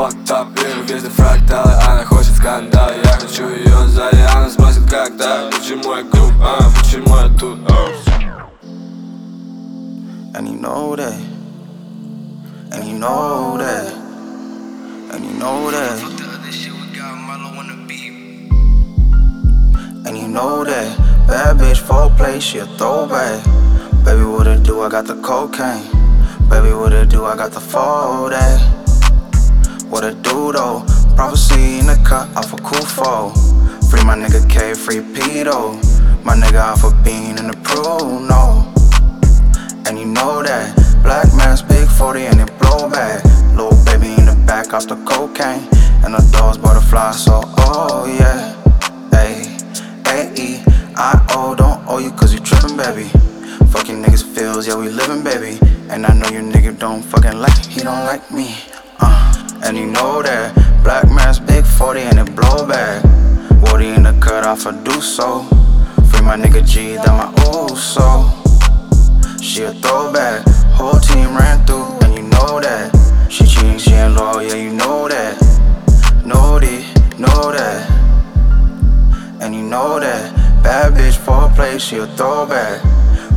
fucked up Вижу везде фракталы, она хочет скандал Я хочу ее сзади, она спросит как так Почему я груб, а, почему я тут And you know that And you know that And you know that Fuck the other shit we got Marlo on the beat. And you know that Bad bitch foreplay, she a throwback Baby, what it do? I got the cocaine Baby, what it do? I got the fall that Prophecy in the cut off a cool fall. Free my nigga K, free Pito. My nigga off a bean in the pro, no. And you know that Black man's big 40 and it blow back. Little baby in the back off the cocaine. And the doors butterfly, so oh yeah. Hey, A-E, I-O, don't owe you cause you trippin', baby. Fucking niggas feels, yeah, we livin', baby. And I know your nigga don't fucking like, he don't like me. Uh, and you know that cut off a do so. Free my nigga G, that my ooh so. She a throwback, whole team ran through, and you know that. She cheating, she ain't loyal, yeah, you know that. Know it, know that. And you know that. Bad bitch for a play, she a throwback.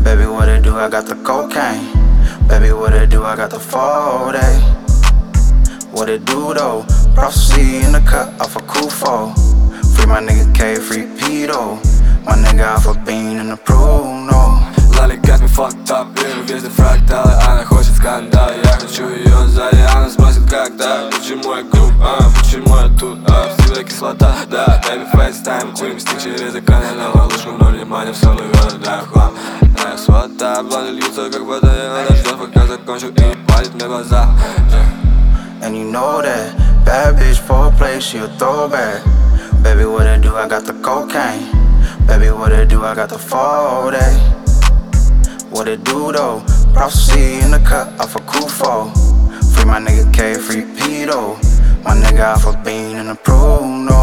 Baby, what it do? I got the cocaine. Baby, what it do? I got the 40. What it do though? Prophecy in the cut off a cool fall Free my nigga K, free Pito. My nigga off a bean in the Pruno. Лали got me fucked up, вижу везде фракталы Она хочет скандал, я хочу ее сзади Она спросит как так, почему я груб, а, почему я тут, а Всегда кислота, да, baby FaceTime Курим стик через экран, я на малышку, но внимание все плывет, да, хлам Моя свата, блоndi льются, как вода И она ждет, пока закончу и палит мне глаза yeah. And you know that bad bitch for a play, she a throwback. Baby, what it do? I got the cocaine. Baby, what it do? I got the 40. Eh? What it do though? Prophecy in the cut off a fall. Free my nigga K, free Pito. My nigga off a bean in the Pruno.